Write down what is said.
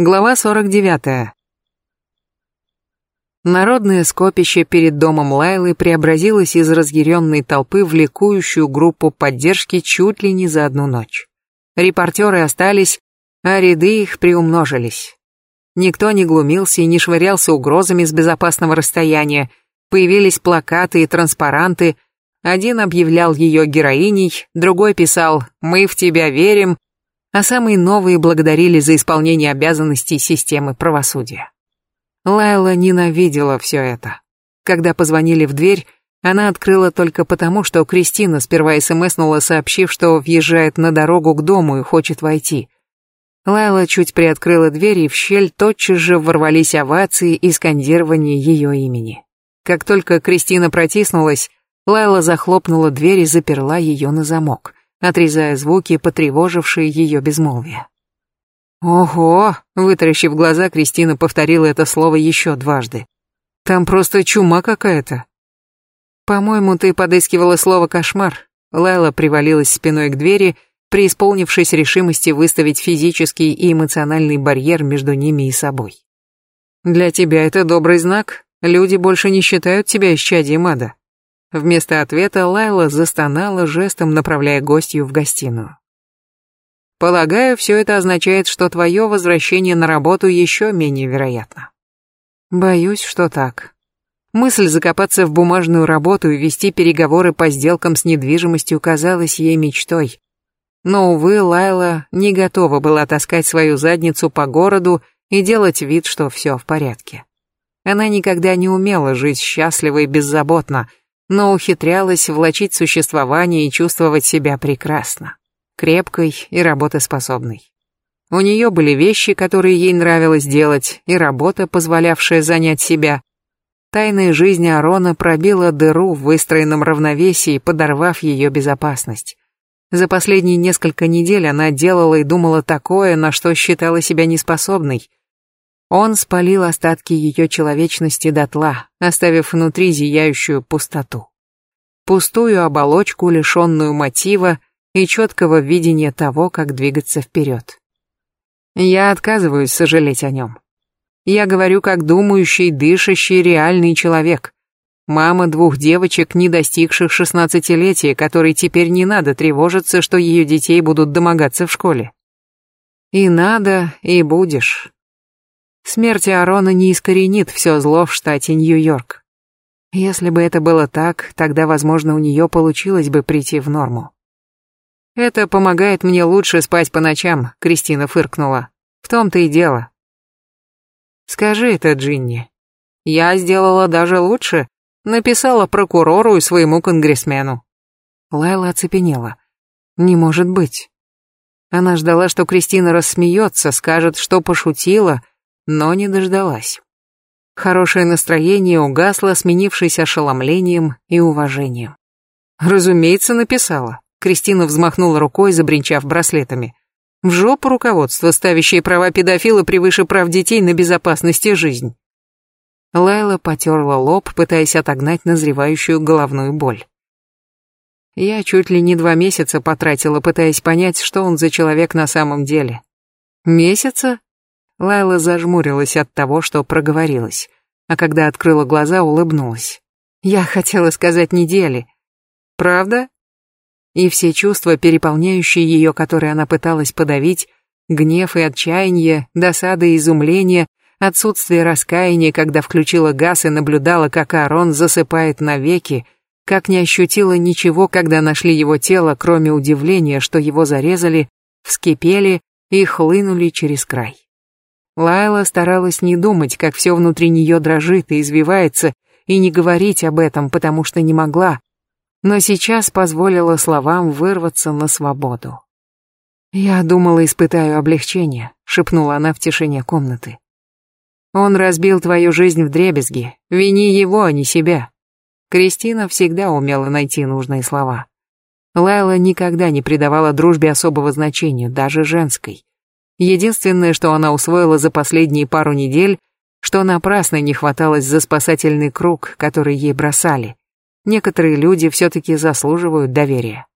Глава 49. Народное скопище перед домом Лайлы преобразилось из разъяренной толпы в ликующую группу поддержки чуть ли не за одну ночь. Репортеры остались, а ряды их приумножились. Никто не глумился и не швырялся угрозами с безопасного расстояния, появились плакаты и транспаранты, один объявлял ее героиней, другой писал «Мы в тебя верим», а самые новые благодарили за исполнение обязанностей системы правосудия. Лайла ненавидела все это. Когда позвонили в дверь, она открыла только потому, что Кристина сперва смснула, сообщив, что въезжает на дорогу к дому и хочет войти. Лайла чуть приоткрыла дверь, и в щель тотчас же ворвались овации и скандирование ее имени. Как только Кристина протиснулась, Лайла захлопнула дверь и заперла ее на замок отрезая звуки, потревожившие ее безмолвие. «Ого!» — вытаращив глаза, Кристина повторила это слово еще дважды. «Там просто чума какая-то». «По-моему, ты подыскивала слово «кошмар». Лайла привалилась спиной к двери, преисполнившись решимости выставить физический и эмоциональный барьер между ними и собой. «Для тебя это добрый знак. Люди больше не считают тебя исчадием ада. Вместо ответа Лайла застонала жестом, направляя гостью в гостиную. Полагаю, все это означает, что твое возвращение на работу еще менее вероятно. Боюсь, что так. Мысль закопаться в бумажную работу и вести переговоры по сделкам с недвижимостью казалась ей мечтой. Но, увы, Лайла не готова была таскать свою задницу по городу и делать вид, что все в порядке. Она никогда не умела жить счастливо и беззаботно, но ухитрялась влачить существование и чувствовать себя прекрасно, крепкой и работоспособной. У нее были вещи, которые ей нравилось делать, и работа, позволявшая занять себя. Тайная жизнь Арона пробила дыру в выстроенном равновесии, подорвав ее безопасность. За последние несколько недель она делала и думала такое, на что считала себя неспособной, он спалил остатки ее человечности дотла, оставив внутри зияющую пустоту. Пустую оболочку, лишенную мотива и четкого видения того, как двигаться вперед. Я отказываюсь сожалеть о нем. Я говорю как думающий, дышащий, реальный человек. Мама двух девочек, не достигших шестнадцатилетия, которой теперь не надо тревожиться, что ее детей будут домогаться в школе. И надо, и будешь. Смерть Аарона не искоренит все зло в штате Нью-Йорк. Если бы это было так, тогда, возможно, у нее получилось бы прийти в норму. «Это помогает мне лучше спать по ночам», — Кристина фыркнула. «В том-то и дело». «Скажи это, Джинни. Я сделала даже лучше. Написала прокурору и своему конгрессмену». Лайла оцепенела. «Не может быть». Она ждала, что Кристина рассмеется, скажет, что пошутила, но не дождалась. Хорошее настроение угасло, сменившись ошеломлением и уважением. Разумеется, написала. Кристина взмахнула рукой, забринчав браслетами. В жопу руководство, ставящее права педофила превыше прав детей на безопасность и жизнь. Лайла потерла лоб, пытаясь отогнать назревающую головную боль. Я чуть ли не два месяца потратила, пытаясь понять, что он за человек на самом деле. Месяца? Лайла зажмурилась от того, что проговорилась, а когда открыла глаза, улыбнулась. Я хотела сказать недели. Правда? И все чувства, переполняющие ее, которые она пыталась подавить, гнев и отчаяние, досада и изумление, отсутствие раскаяния, когда включила газ и наблюдала, как Арон засыпает навеки, как не ощутила ничего, когда нашли его тело, кроме удивления, что его зарезали, вскипели и хлынули через край. Лайла старалась не думать, как все внутри нее дрожит и извивается, и не говорить об этом, потому что не могла, но сейчас позволила словам вырваться на свободу. «Я думала, испытаю облегчение», — шепнула она в тишине комнаты. «Он разбил твою жизнь в дребезги. Вини его, а не себя». Кристина всегда умела найти нужные слова. Лайла никогда не придавала дружбе особого значения, даже женской. Единственное, что она усвоила за последние пару недель, что напрасно не хваталось за спасательный круг, который ей бросали. Некоторые люди все-таки заслуживают доверия.